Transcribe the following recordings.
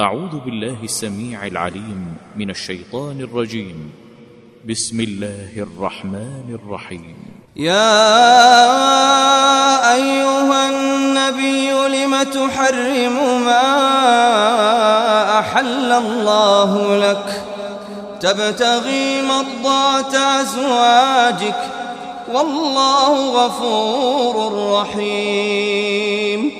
أعوذ بالله السميع العليم من الشيطان الرجيم. بسم الله الرحمن الرحيم. يا أيها النبي لم تحرم ما أحل الله لك؟ تبتغي مرضات أزواجك. والله غفور رحيم.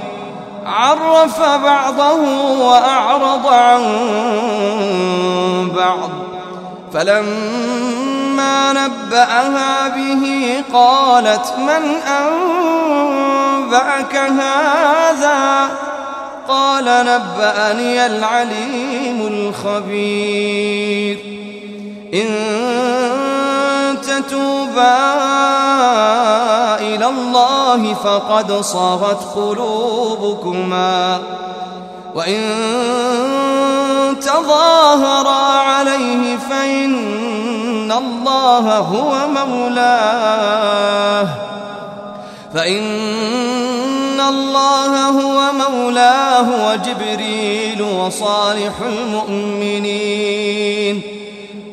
عرف بعضه وأعرض عن بعض. فلما نبأها به قالت من أنبأك هذا؟ قال نبأني العليم الخبير. إن تتوبا إلى الله فقد صغت قلوبكما. وإن تظاهرا عليه فإن الله هو مولاه. فإن الله هو مولاه وجبريل وصالح المؤمنين.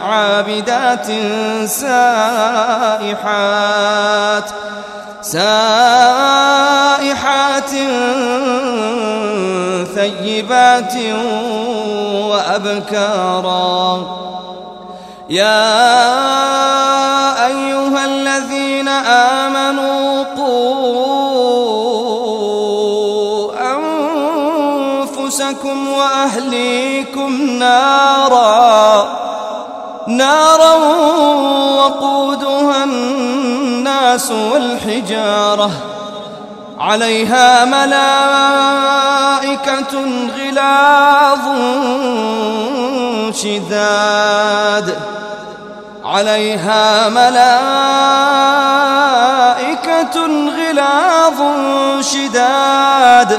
عابدات سائحات. سائحات ثيبات وأبكارا. يا أيها الذين آمنوا قوا أنفسكم وأهليكم نارا. نارا وقودها الناس والحجارة عليها ملائكة غلاظ شداد عليها ملائكة غلاظ شداد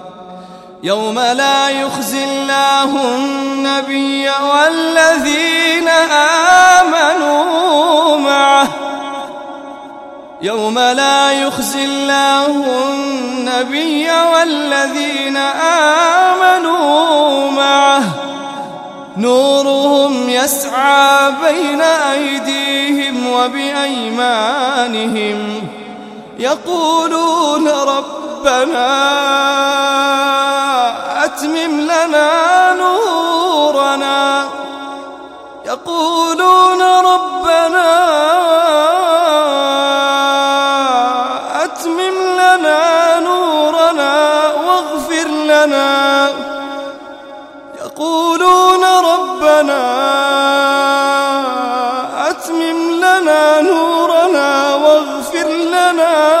يوم لا يخزي الله النبي والذين آمنوا معه. يوم لا يخزي الله النبي والذين آمنوا معه. نورهم يسعى بين أيديهم وبأيمانهم. يقولون ربنا أتمم لنا نورنا. يقولون ربنا أتمم لنا نورنا واغفر لنا. يقولون ربنا أتمم لنا نورنا واغفر لنا.